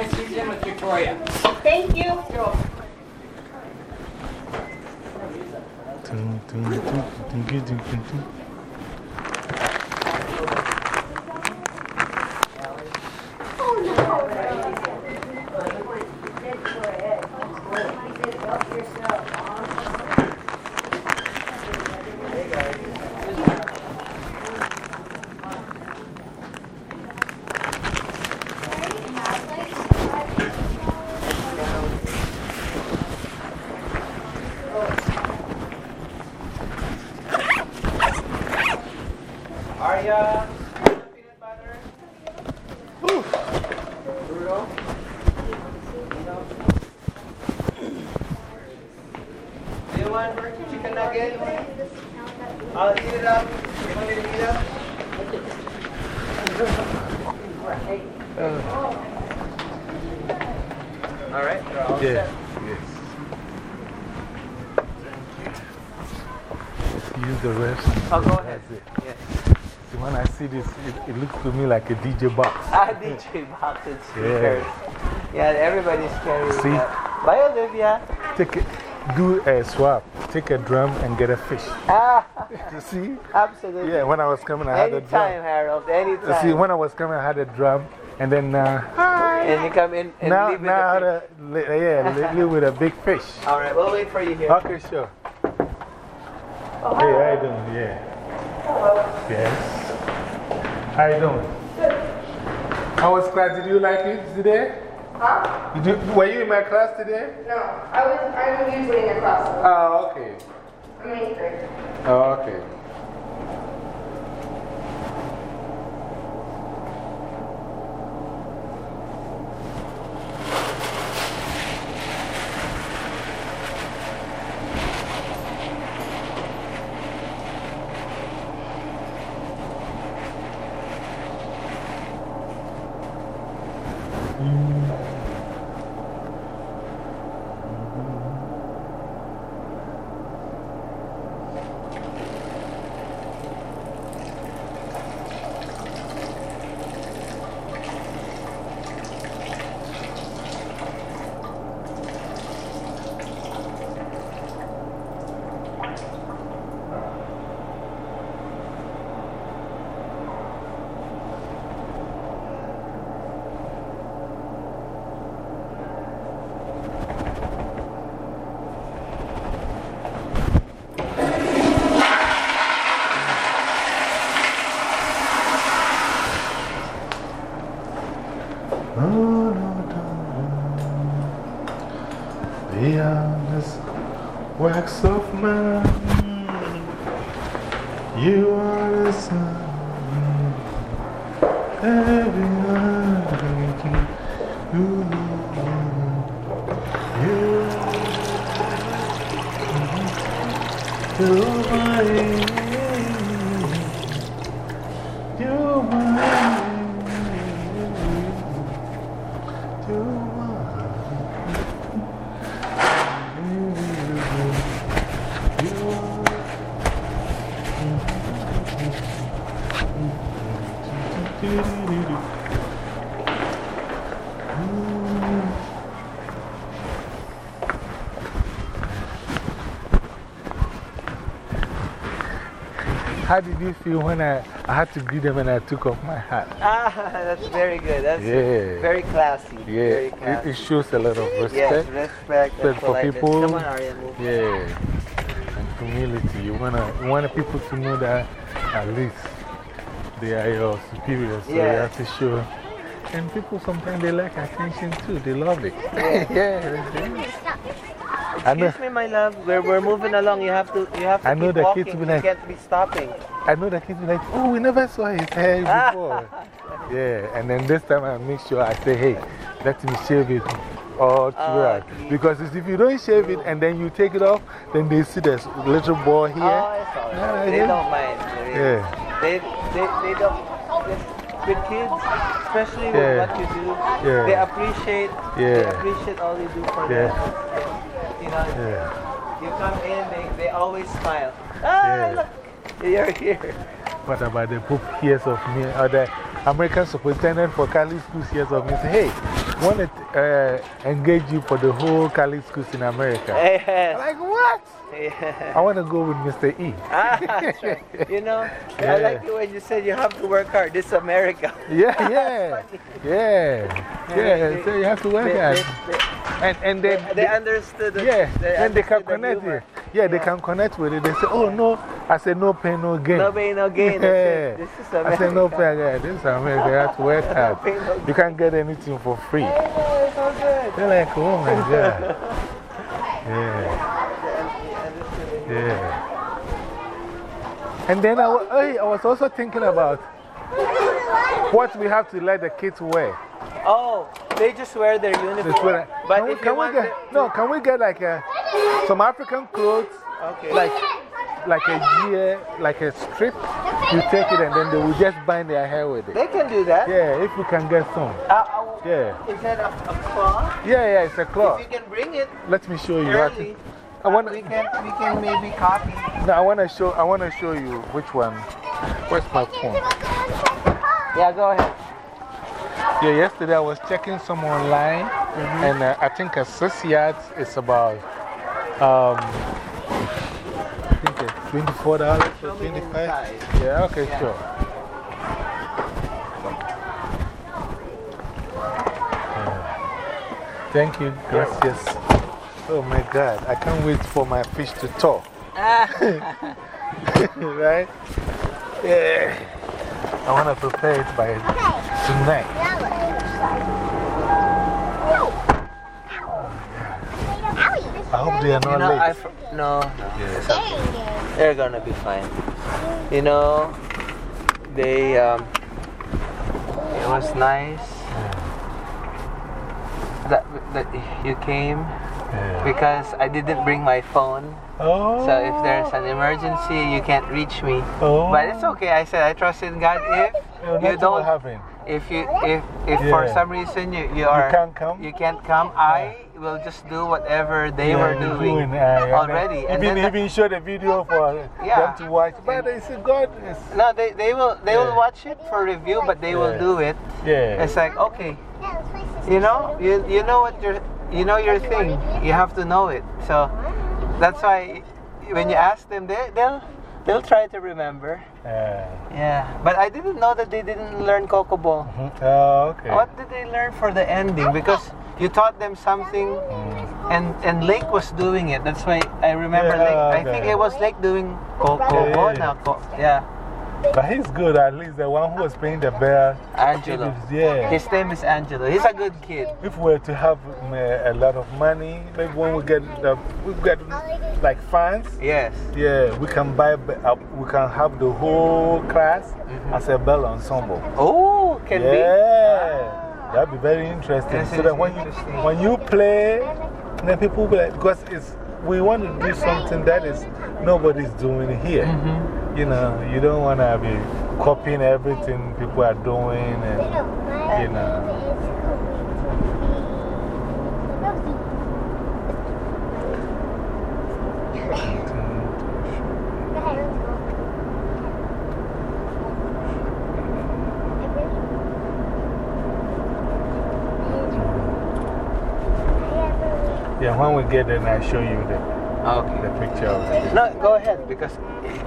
Miss, she's in with Victoria. Thank you. Dun, dun, dun, dun, dun, dun, dun, dun. Arya, peanut butter. Bruno. Do you want chicken nugget? I'll eat it up. You want me to eat up? All right, you're all Yeah, set. yes. Use the rest. and Oh, go ahead. That's it. Yes. See, when I see this, it, it looks to me like a DJ box. Ah, DJ boxes, speakers. Yeah, everybody's carrying See? that. Bye, Olivia. Take it, do a swap. Take a drum and get a fish. Ah, You see? absolutely. Yeah, when I was coming, I had a drum. Anytime, Harold, anytime. You see, when I was coming, I had a drum. And then uh, and you come in and now, leave with now the a, yeah, li- live with a big fish. fish. All right, we'll wait for you here. Okay, sure. Hey, how you doing? Yeah. Hello. Yes. How you doing? How was class? Did you like it today? Huh? Did you, were you in my class today? No, I was, I'm usually in your class. Oh, okay. I'm in eighth grade. Oh, okay. How did you feel when I, I had to greet them and I took off my hat? Ah, that's very good. That's Yeah. very classy. Yeah, Very it, classy. it shows a lot of yes, respect. respect, Respect for people. Come on, Arya. Yeah, and humility. You want to you want people to know that at least they are your superiors. So you Yeah. have to show. And people sometimes they like attention too. They love it. yeah. I know, Excuse me, my love. We're, we're moving along. You have to, you have to I know keep the walking. kids will you like- can't be stopping. I know the kids be like, oh, we never saw his hair before. yeah, and then this time I make sure I say, hey, let me shave it all throughout. because if you don't shave it and then you take it off, then they see this little ball here. Oh, it's all. They yeah. don't mind. Really. Yeah. They, they, they don't. With kids, especially with what you do, Yeah. they appreciate, they Yeah. appreciate all you do for them. You know, Yeah. you come in, they, they always smile. Ah, Yeah. look, you're here. What about the poop years of me, other American superintendent for Catholic schools here of me say, hey, want to uh, engage you for the whole Catholic schools in America. Yes. like, what? Yeah. I want to go with Mr. E. Ah, right. You know, I like it when you said you have to work hard. This is America. Yeah, yeah, yeah, yeah. So you have to work They, hard. they, they, And, and then, they understood it. yeah, then they can the connect it. Yeah, they can connect with it. They say, oh no, I said no pain, no gain. No pain, no gain. Yeah. This is America. I said no pain, yeah, this is America. You have to work hard. pain, no You can't get anything for free. It's all good. They're like, oh my God. Yeah, yeah. And then I, I was also thinking about what we have to let the kids wear. Oh, they just wear their uniform. But can we, can we get, them- no, can we get like a, some African clothes, Okay. like, like a year, like a strip? You take it and then they will just bind their hair with it. they can do that. Yeah, if we can get some. Uh, uh, Yeah, is that a, a cloth? yeah, yeah, it's a cloth. If you can bring it Let me show you. Early, I want we can, we can maybe copy. No, I want to show. I want to show you which one. Where's my phone? Yeah, go ahead. Yeah, yesterday I was checking some online, -hmm. and uh, I think associates is about um, I think it's twenty four dollars or twenty five. Yeah, okay, Yeah. sure. Thank you, gracias. Oh my God, I can't wait for my fish to talk. right? Yeah. I want to prepare it by tonight. I hope they are You not know, I. late. fr- No, no. They're gonna be fine. You know, they. Um, it was nice that, that you came Yeah. because I didn't bring my phone. Oh. So if there's an emergency, you can't reach me. Oh. But it's okay. I said I trust in God. If No, you don't, happen. if you, if, if for some reason you, you are, you can't come? you can't come, I will just do whatever they were Yeah, doing uh, already. And even, then the- even show the video for Yeah. them to watch. But it's God. It's, no, they, they will, they will watch it for review, but they will do it. yeah. It's like, okay, you know, you, you know what your, you know your thing. You have to know it. So that's why when you ask them, they, they'll, they'll try to remember. Uh, Yeah, but I didn't know that they didn't learn Coco Ball. oh, okay. What did they learn for the ending? Because you taught them something Mm. and, and Lake was doing it. That's why I remember Yeah, Lake. I okay. think it was Lake doing Coco Yeah, Ball yeah. now. Yeah, But he's good, at least the one who was playing the bell. Angelo. Yeah. His name is Angelo. He's a good kid. If we were to have um, a lot of money, maybe when we get, the, we get like fans, Yes. yeah, we can buy, uh, we can have the whole class -hmm. as a bell ensemble. Oh, can be. yeah, that'd be very interesting. Yes, so that when you, interesting. when you play, then people will be like, because it's, we want to do something that is nobody's doing here. -hmm. You know, you don't want to be copying everything people are doing, and you know. Yeah, when we get there, I show you the,、okay. Ah, the picture of it. No, go ahead because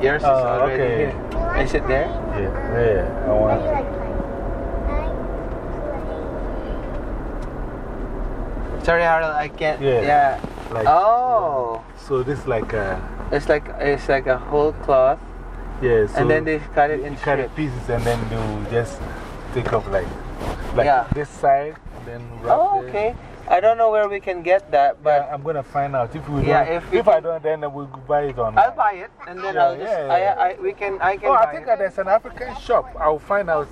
yours is Oh, already okay. here. Is it there? Yeah, yeah, I want Sorry, Harold, I can't. Yeah. yeah. like. Oh, So this like a, it's like it's like a whole cloth, yeah, so and then they cut it in cut it pieces and then you just take off like, like Yeah. this side, and then wrap Oh, it. Okay. I don't know where we can get that, But but I'm gonna find out if we Yeah, don't. if we if I don't, then we'll buy it on. I'll buy it and then Yeah, I'll just yeah, I, yeah. I we can I can Oh, buy I think it. there's an African shop. I'll find out.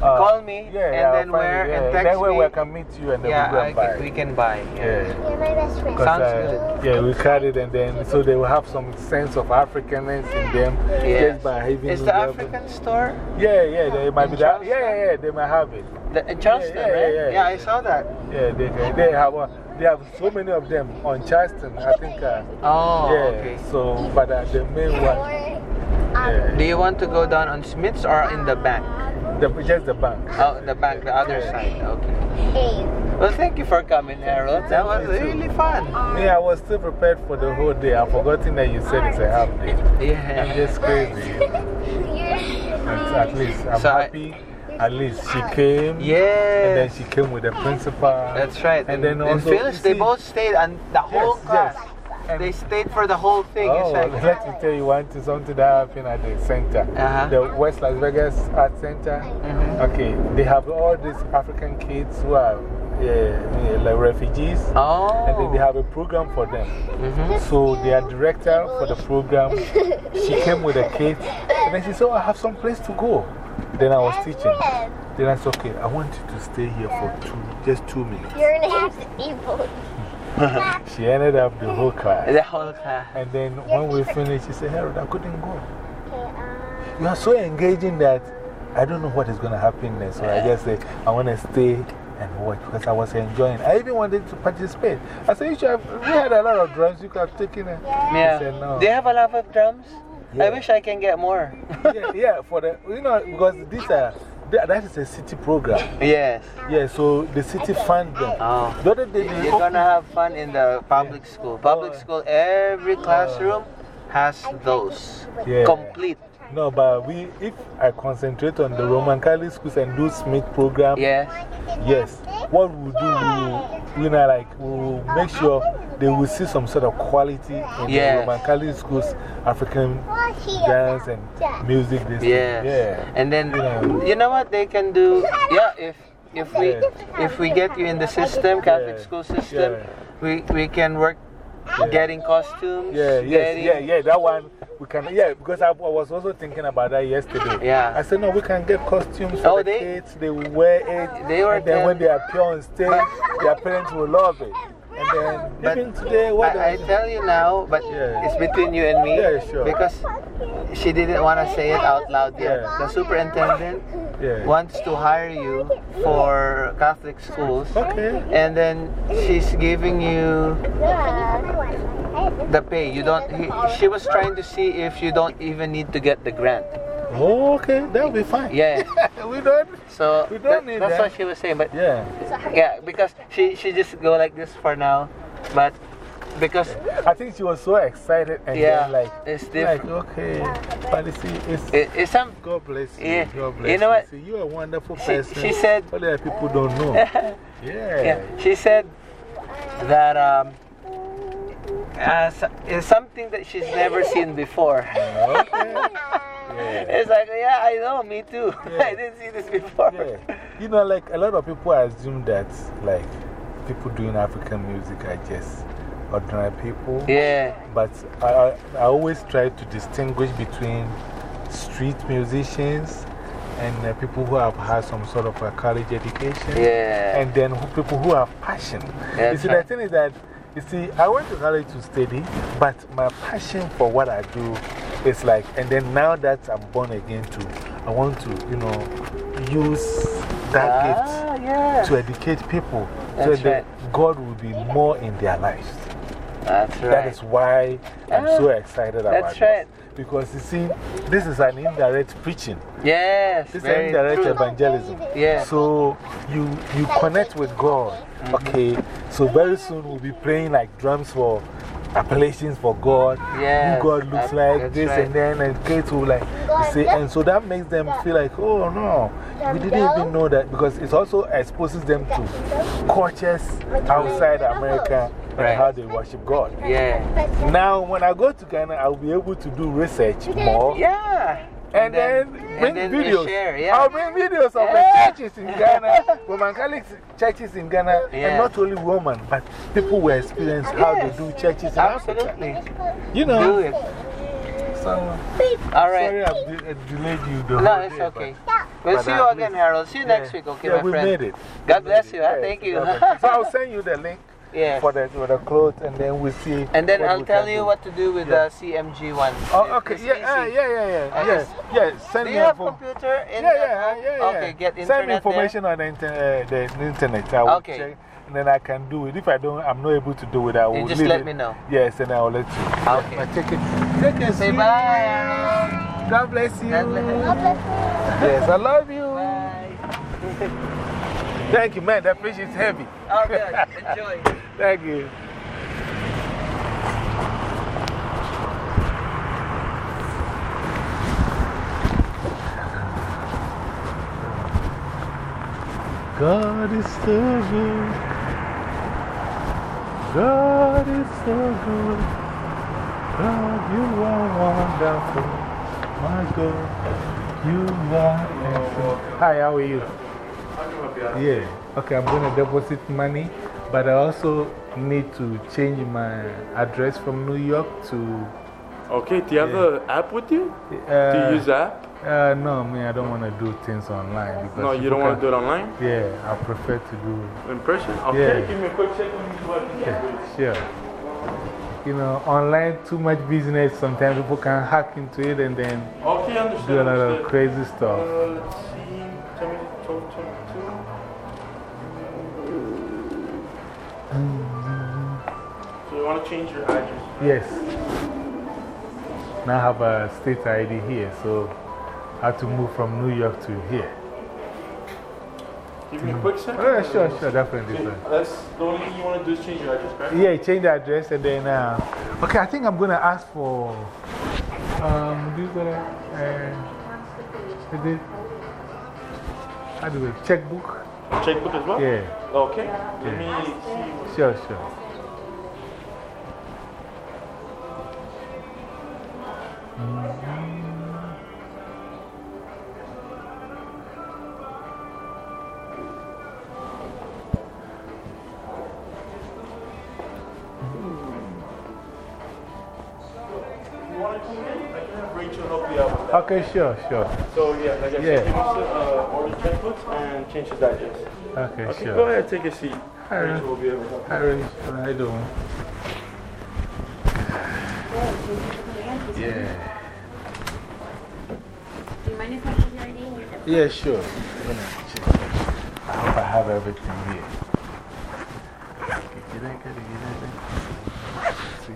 Uh, Call me yeah, and then find where it, and yeah. text Then we me. we can meet you and then yeah, we'll go and buy. can, we can buy. Yeah. Yeah. You're my best friend. 'Cause, Sounds uh, good. Yeah, we cut it and then so they will have some sense of Africanness in them Yes. just by having. Is the them. African store Yeah, yeah, they might In be that. Yeah, yeah, yeah, they might have it. The, Charleston, yeah, yeah, right? yeah, Yeah, I saw that. Yeah, they, they, have, uh, they have so many of them on Charleston. I think. Uh, Oh, yeah, okay. so, but uh, the main one. Do you want to go down on Smith's or in the back? The, just the bank. Oh, the bank, the other side. Okay. Well, thank you for coming, Harold. That was really fun. Me, I was still prepared for the whole day. I've forgotten that you said it's a half day. Yeah. I'm just crazy. At, least, I'm So I- happy. At least she came. Yeah. And then she came with the principal. That's right. And then in also. Phyllis, you they both stayed and the whole Yes, class. yes. And- They stayed for the whole thing. Oh, like, let me tell you one thing, something that happened at the center. Uh-huh. The West Las Vegas Art Center. Mhm. Okay, they have all these African kids who are uh, like refugees. oh. And then they have a program for them. -hmm. So their director for the program, she came with a kid. And then she said, oh, I have some place to go. Then I was teaching. Then I said, okay, I want you to stay here for two, just two minutes. Your name's Evil. She ended up the whole class. The whole class. And then when we finished, she said, Harold, I couldn't go. Okay, um, You are so engaging that I don't know what is going to happen next. So I just said, I want to stay and watch because I was enjoying I even wanted to participate. I said, you should have, we had a lot of drums, you could have taken it. Yeah. He said, no. They have a lot of drums. I wish I can get more. yeah, yeah, for the, you know, because these are, uh, that that is a city program. yes. Yeah, so the city fund them. Oh. The other day, You're gonna have fun in the public school. Public Oh. school, every oh. classroom has those. Yeah. Complete. No, but we, if I concentrate on the Roman Catholic schools and do Smith program, Yes. yes, what we'll do, we, you know, like, we'll make sure they will see some sort of quality in Yes. the Roman Catholic schools, African dance and music. This. Yes. Yeah. And then, Yeah. you know what they can do? Yeah, if, if, we, Yeah. if we get you in the system, Catholic Yeah. school system, we, we can work getting costumes. Yeah, yes, yeah, yeah, that one we can, yeah, because I, I was also thinking about that yesterday. Yeah. I said, no, we can get costumes for Oh, the they- kids, they will wear it. They were and then when they appear on stage, their parents will love it. And then, But today, what I, I tell you now, but Yeah. it's between you and me. Yeah, sure. Because she didn't want to say it out loud yet. Yeah. The superintendent yeah. wants to hire you for Catholic schools. Okay. And then she's giving you the pay. You don't, he, she was trying to see if you don't even need to get the grant. Oh, okay, that'll be fine. Yeah. we don't. So We don't that- need that's that. what she was saying. But Yeah. yeah, because she, she just go like this for now. But because I think she was so excited and Yeah, then like, it's like, okay. But you see, it's. it, it's some God bless you. Yeah. God bless You know what? You're a wonderful She- person. she said- Only that people don't know. yeah. Yeah, she said that um, uh, so- it's something that she's never seen before. Okay. Yeah. It's like, yeah, I know, me too. Yeah. I didn't see this before. Yeah. You know, like a lot of people assume that, like, people doing African music are just ordinary people. Yeah, But I, I, I always try to distinguish between street musicians and uh, people who have had some sort of a college education. yeah. And then who, people who have passion. you see, right. the thing is that, you see, I went to college to study, but my passion for what I do is like, and then now that I'm born again, too, I want to, you know, use that ah, yeah. gift to educate people so that right. God will be more in their lives. That's right. That is why I'm Ah, so excited about that's this. right. Because you see, this is an indirect preaching. yes, This is indirect true. evangelism. Yeah. So you, you connect with God. Mm-hmm. Okay. So very soon we'll be playing like drums for appellations for God. Yes, Who God looks that- like, that's this right. and then, and kids will like say, and so that makes them feel like, oh no, we didn't even know that because it also exposes them to cultures outside America and Right. how they worship God. Yeah. Now, when I go to Ghana, I'll be able to do research more. Yeah. And, then, bring and then videos. share, yeah. I'll bring videos of Yeah. the churches in Ghana, Roman churches in Ghana, Yeah. and not only Roman, but people will experience how Yes. they do churches in Africa. Absolutely. You Do know, it. so, All right. sorry I've de- delayed you the No, it's day, okay. but- We'll but see you again, Harold. See you yeah. next week, okay, yeah, my we friend? made it. God We bless you, it. huh? Yes, Thank you. God bless you. so I'll send you the link Yes. for the, for the clothes, and then we'll see. And then I'll tell you do. what to do with Yeah. the CMG one. Oh, okay. It's Yeah, uh, yeah, yeah, yeah. Yeah, yeah. Send Do me you have computer in Yeah, yeah, yeah, yeah. Okay, get internet. Send me information on the, inter uh, the internet. I will Okay. check. And then I can do it. If I don't, I'm not able to do it, I will You just let it. me know. Yes, and I will let you. Okay. But take it. Take it. Say bye, Harold. God bless you. God bless you. God bless you. Yes, I love you. Bye. Thank you, man. That fish is heavy. Oh, good. Enjoy. Thank you. God is so good. God is so good. God, you are wonderful. My God, you are excellent. Hi, how are you? Yeah. Okay, I'm going to deposit money, but I also need to change my address from New York to. Okay, do you have an app with you? Uh, do you use app? Uh, no, me, I don't want to do things online. Because No, you don't want to do it online? Yeah, I prefer to do. In person? Okay, Yeah. give me a quick second. let me go ahead and check Yeah, sure. You know, online, too much business, sometimes people can hack into it and then Okay, do a lot of crazy stuff. Uh, want to change your address? Yes. Now I have a state ID here, so I have to move from New York to here. Give me a quick second. Oh, yeah, sure, sure, definitely. Definitely. That's the only thing you want to do is change your address, right? Yeah, change the address and then. Uh, okay, I think I'm going to ask for. Um, do you. Uh, is it, how do we. Checkbook? Checkbook as well? Yeah, Okay. Let me see. sure, sure. Okay, sure, sure. So, yeah, like I said, Yeah. he wants to uh, order checkbooks and change his address. Okay, Okay, sure. go ahead, take a seat. Hi, Rachel will be able to help. Hi, Rich. How you doing? Yeah. Do you mind if I have your ID and your number? Yeah, sure. I'm gonna check. I hope I have everything here. Get that, get it, get that. See?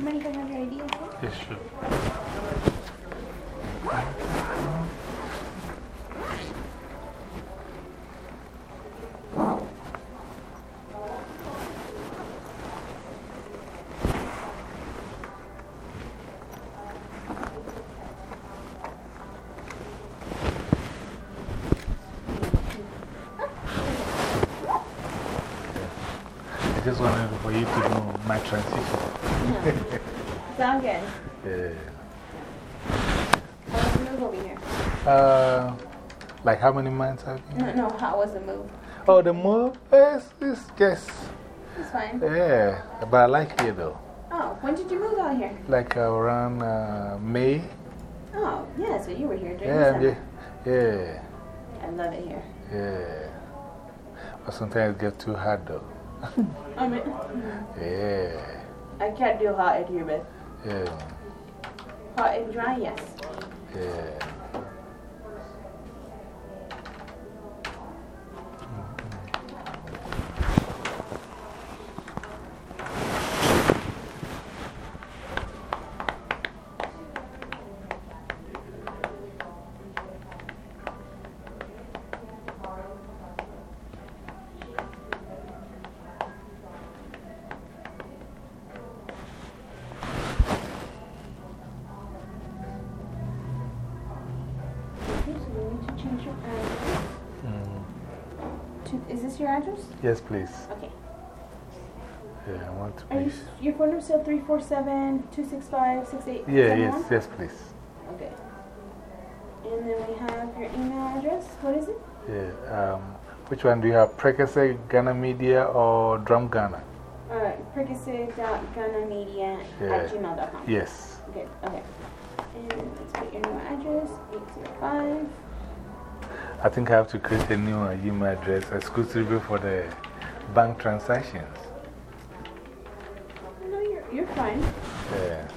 Do you mind if I have your ID as well? Yes, sure. I just wanted for you to know my transition. Sound good. Yeah. How was the move over here? Uh, like how many months have you? No, no, how was the move? Oh, the move? It's, it's just, It's fine. yeah. But I like it though. Oh, when did you move out here? Like around uh, May. Oh, yeah, so you were here during Yeah, the yeah, yeah, I love it here. yeah. But sometimes it gets too hot though. I mean, Yeah, I can't do hot and humid. yeah, Hot and dry, yes. yeah. Yes, please. Okay. Yeah, I want to Are you, your phone number still 347 265 6871? Yeah, yes, yes, please. Okay. And then we have your email address. What is it? Yeah. Um, which one do you have? Prekese Ghana Media or Drum Ghana? Uh, prekese.ghanamedia Yeah. at gmail.com. Yes. Okay, okay. And let's put your new address 805. I think I have to create a new email address exclusively for the bank transactions. No, you're, you're fine. Yeah.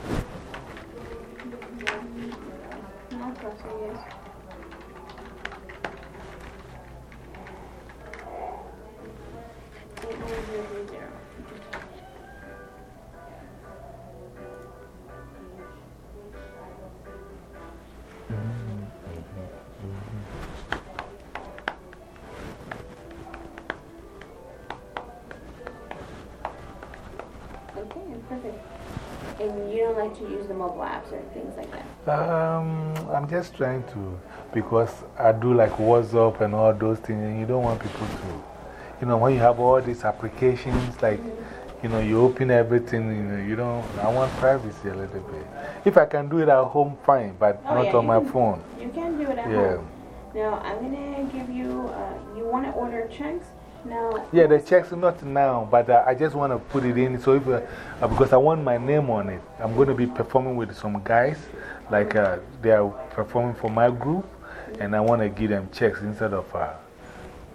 Um, I'm just trying to, because I do like WhatsApp and all those things, and you don't want people to, you know, when you have all these applications, like, you know, you open everything, you know, you don't, I want privacy a little bit. If I can do it at home, fine, but Oh, not yeah, on my can- phone. You can do it at Yeah. home. Now, I'm going to give you, uh, you want to order checks? Now, Yeah, the checks, not now, but uh, I just want to put it in. So if, uh, because I want my name on it, I'm going to be performing with some guys, like uh, they are performing for my group, and I want to give them checks instead of uh,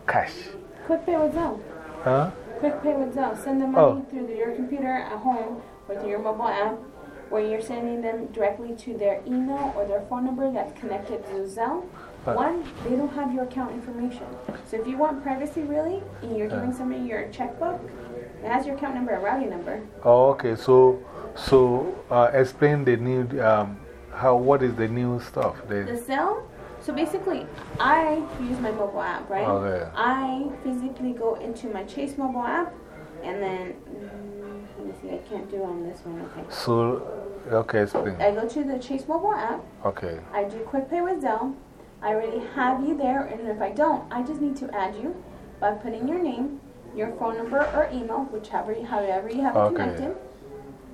cash. Quick Pay with Zelle. Huh? Quick Pay with Zelle. Send them money Oh. through your computer at home or through your mobile app, where you're sending them directly to their email or their phone number that's connected to Zelle. But- One, they don't have your account information. So if you want privacy really, and you're giving somebody your checkbook, it has your account number and routing number. Oh, okay. So, so uh, explain the new, um, how, what is the new stuff? The The, Zelle, so basically, I use my mobile app, right? Okay. I physically go into my Chase mobile app, and then, mm, let me see, I can't do it on this one, okay. so, okay, explain. I go to the Chase mobile app, Okay. I do quick pay with Zelle, I already have you there, and if I don't, I just need to add you by putting your name, your phone number or email, whichever, however you have it Okay. connected.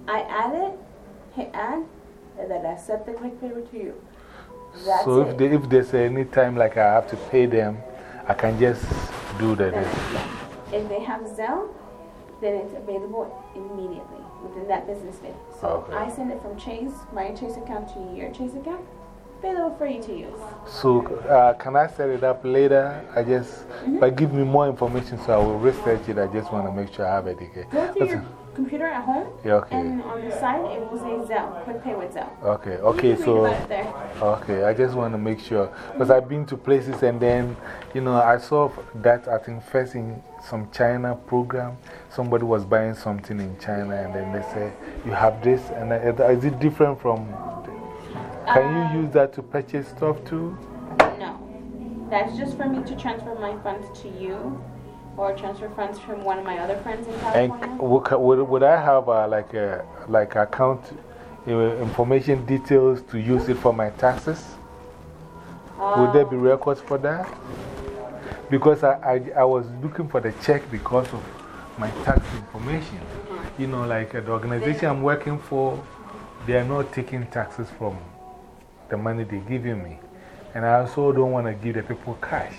I add it, hit add, and then I set the quick pay to you. That's so if, they, if there's any time like I have to pay them, I can just do that. If they have Zelle, then it's available immediately within that business day. So Okay. I send it from Chase, my Chase account to your Chase account, available for you to use. So, uh, can I set it up later? I just, -hmm. but give me more information so I will research it. I just want to make sure I have it again. Go through your computer at home, Yeah, okay. and on the side it will say Zelle, quick pay with Zelle. Okay, okay, so, about it there. okay, I just want to make sure. Because I've been to places and then, you know, I saw that I think first in some China program, somebody was buying something in China and then they say, you have this, and is it different from. Can you um, use that to purchase stuff too? No. That's just for me to transfer my funds to you or transfer funds from one of my other friends in California. would, would, would I have uh, like, a, like account uh, information details to use it for my taxes? Would there be records for that? Because I, I, I was looking for the check because of my tax information. You know, like uh, the organization I'm working for, they are not taking taxes from the money they're giving me. And I also don't want to give the people cash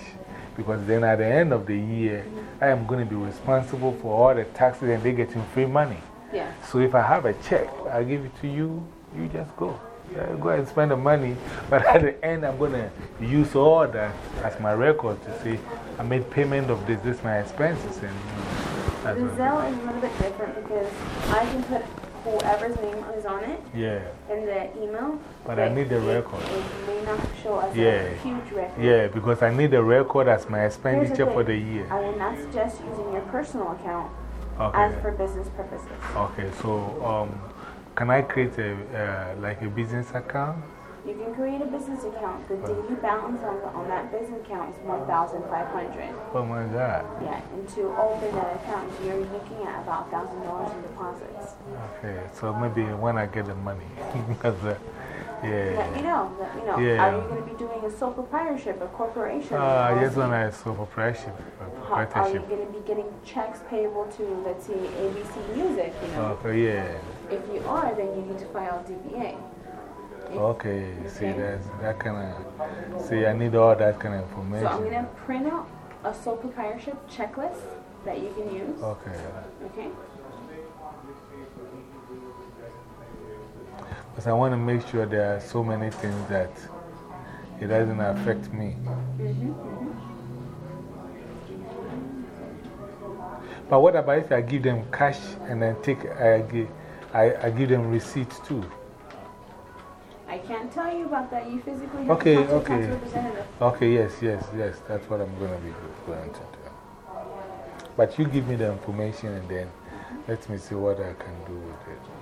because then at the end of the year, I am going to be responsible for all the taxes and they're getting free money. Yeah. So if I have a check, I'll give it to you, you just go. Yeah, go and spend the money. But at the end, I'm going to use all that as my record to say, I made payment of this, this is my expenses. And, you know, Zelle is a little bit different because I can put whoever's name is on it yeah, in the email. But I need the record. It may not show as Yeah. a huge record. yeah, because I need the record as my Here's the expenditure for the year. I will not suggest using your personal account as for business purposes. Okay, so um, can I create a, uh, like a business account? You can create a business account. The daily balance on, the, on that business account is 1500 Oh my that? Yeah, and to open that account, you're looking at about $1,000 in deposits. Okay, so maybe when I get the money, because uh, Let me Yeah. know. Let me know. Yeah. Are you going to be doing a sole proprietorship, a corporation? Uh, I just LLC? want to sole proprietorship. How, are you going to be getting checks payable to, let's say, ABC Music? You know, Okay, yeah. if you are, then you need to file DBA. Okay, see, Okay. that kind of, see, I need all that kind of information. So I'm going to print out a sole proprietorship checklist that you can use. Okay. Okay. Because I want to make sure there are so many things that it doesn't affect me. Mm-hmm, But what about if I give them cash and then take, I give, I, I give them receipts too? I can't tell you about that. You physically have Okay, to talk to okay. Okay, yes, yes, yes, that's what I'm going to be going to do. But you give me the information and then let me see what I can do with it.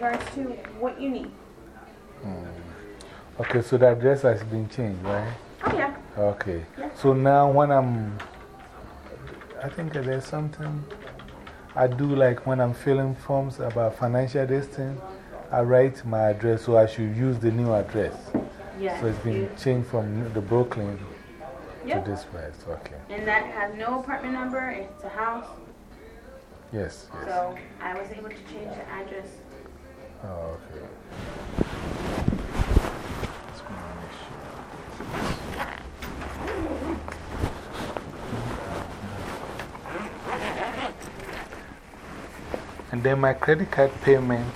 Regards to what you need. Hmm. Okay, so the address has been changed, right? Oh, yeah. Okay. Yeah. So now when I'm, I think there's something I do like when I'm filling forms about financial distance, I write my address, so I should use the new address. Yes. So it's been changed from the Brooklyn Yep. to this place. Okay. And that has no apartment number, it's a house. Yes, yes. So I was able to change the address. Oh, okay. And then my credit card payment,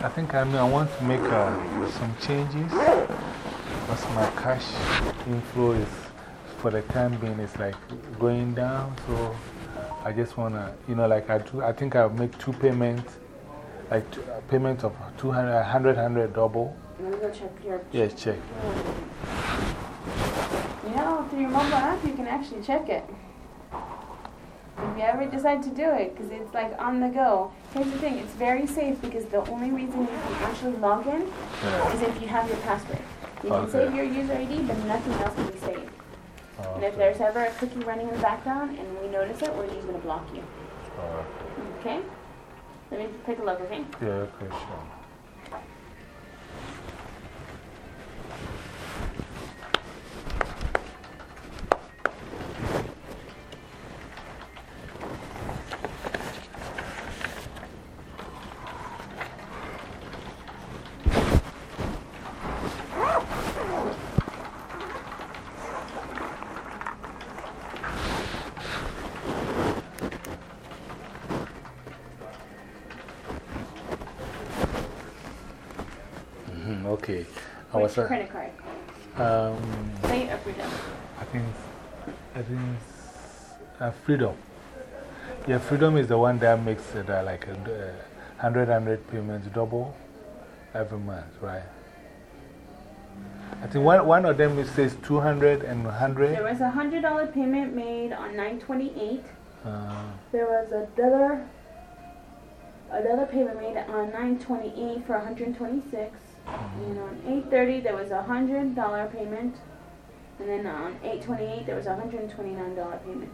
I think I know I want to make uh, some changes because my cash inflow is, for the time being, is like going down. So I just want to, you know, like I, do, I think I'll make two payments, like a uh, payment of 200, 100, 100 double. Gonna go check your. Yes, check. You know, through your mobile app, you can actually check it. If you ever decide to do it, because it's like on the go. Here's the thing it's very safe because the only reason you can actually log in Yeah. is if you have your password. You can save your user ID, but nothing else can be saved. Oh, And if there's ever a cookie running in the background and we notice it, we're just gonna block you. Okay? Let me take a look, okay? yeah, okay, sure. Mhm, okay. I Which was, uh, credit card? um, Slate or Freedom? I think, I think uh, Freedom. Yeah, Freedom is the one that makes it uh, like a uh, 100, 100 payments double every month, right? I think one, one of them it says 200 and 100. There was a hundred dollar payment made on nine twenty eight. Uh, There was another another payment made on nine twenty eight for one hundred twenty six. And on eight thirty there was a hundred dollar payment. And then on eight twenty eight there was a hundred and twenty nine dollar payment.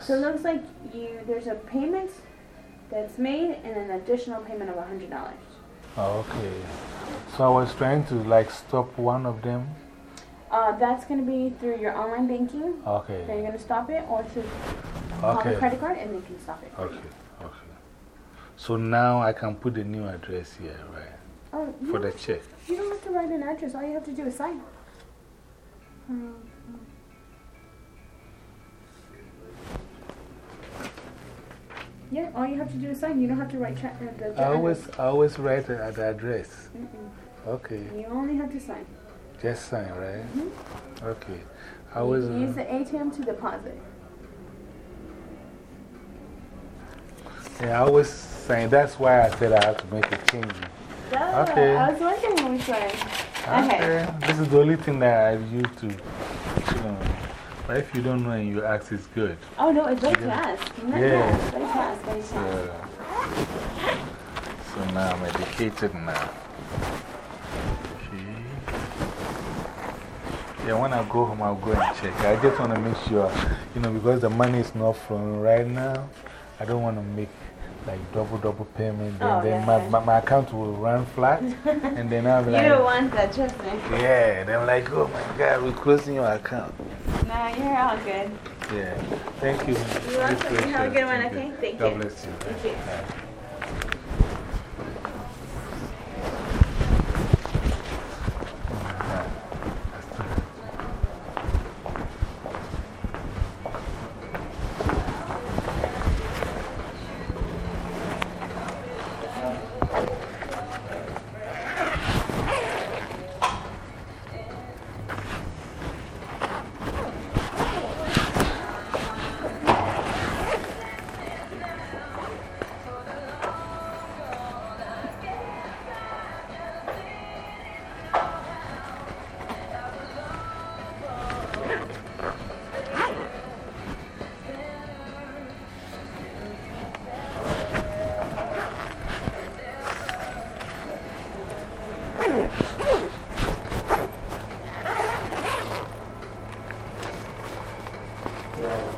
So it looks like you there's a payment that's made and an additional payment of a hundred dollars. oh, okay. So I was trying to like stop one of them. Uh, that's going to be through your online banking. Okay. So you're going to stop it, or through on the credit card, and they can stop it. Okay. Okay. So now I can put the new address here, right? Oh, For to- check. You don't have to write an address. All you have to do is sign. Um, yeah, all you have to do is sign. You don't have to write check. Uh, the, the I always, address. I always write the, the address. Mm-mm. Okay. You only have to sign. Just sign, right? Mm-hmm. Okay. I was. Use the ATM to deposit. Yeah, I always saying that's why I said I have to make a change. Okay. I was wondering which one. Okay. This is the only thing that I use to, you know. But if you don't know and you ask, it's good. Oh no, it's very fast. Yeah. Very fast. Very fast. So, so now I'm educated now. Okay. Yeah, when I go home, I'll go and check. I just want to make sure, you know, because the money is not flowing right now, I don't want to make like double, double payment. Then, Oh, then yeah, my, yeah. my, my account will run flat. and then I'll be like. You don't want that, trust me. yeah. And I'm like, oh my God, we're closing your account. No, you're all good. Yeah. Thank you. You're welcome. You have a good one, okay? Thank God you. God bless you. Thank you.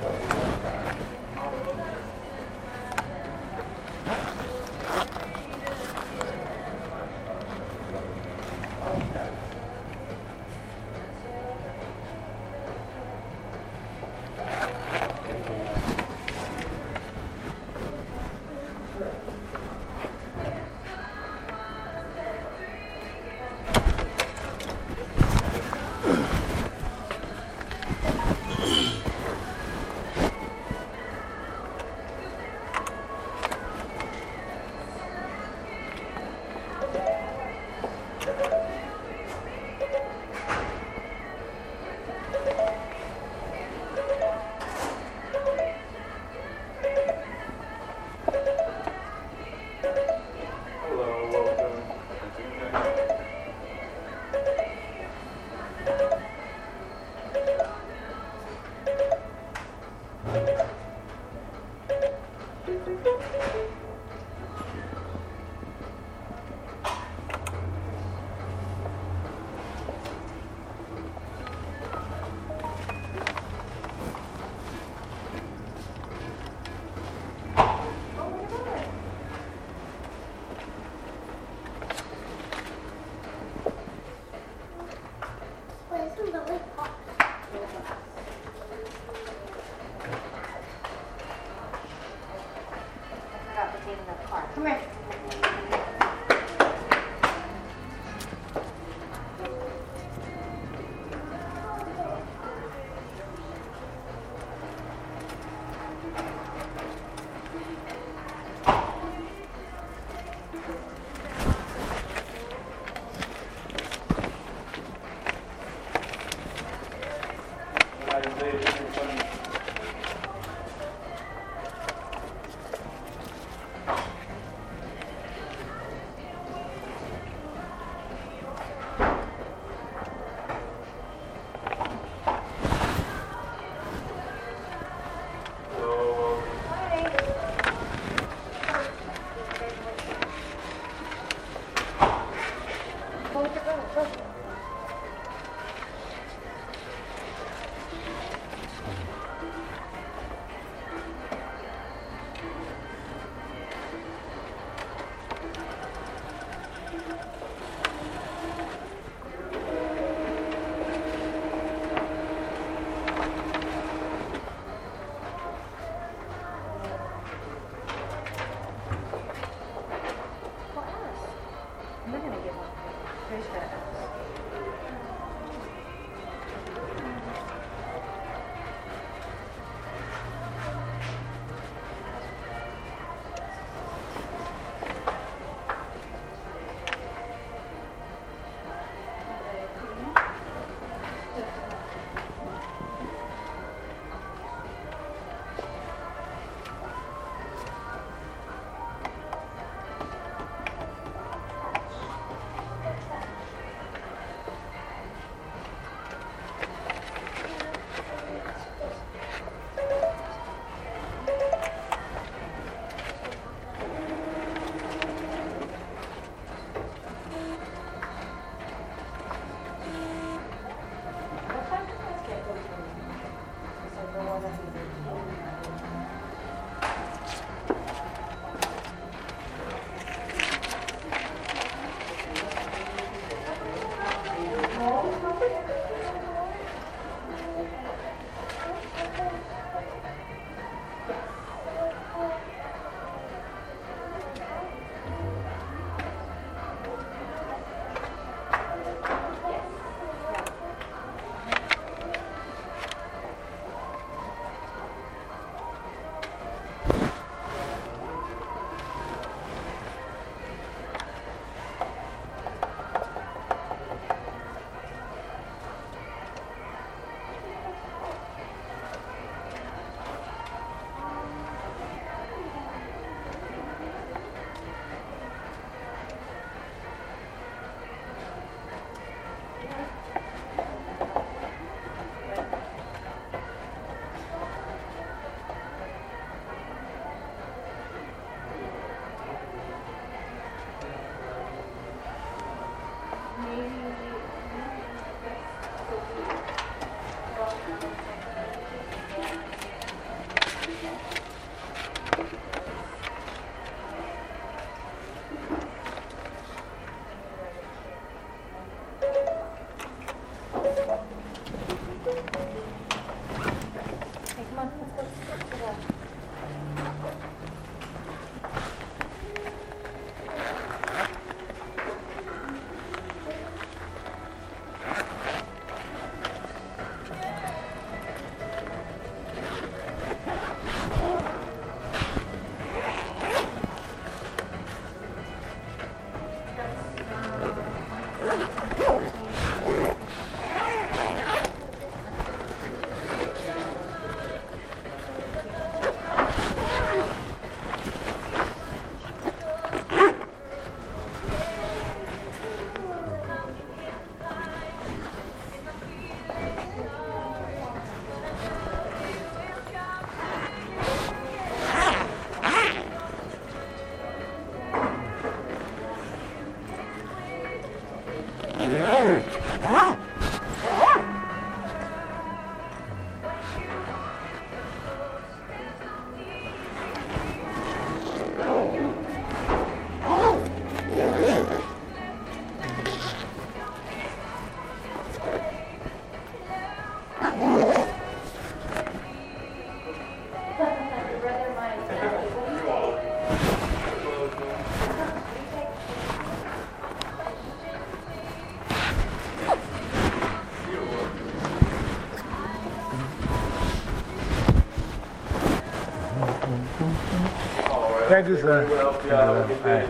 ありがとうございます。Thank you, sir. Well, yeah,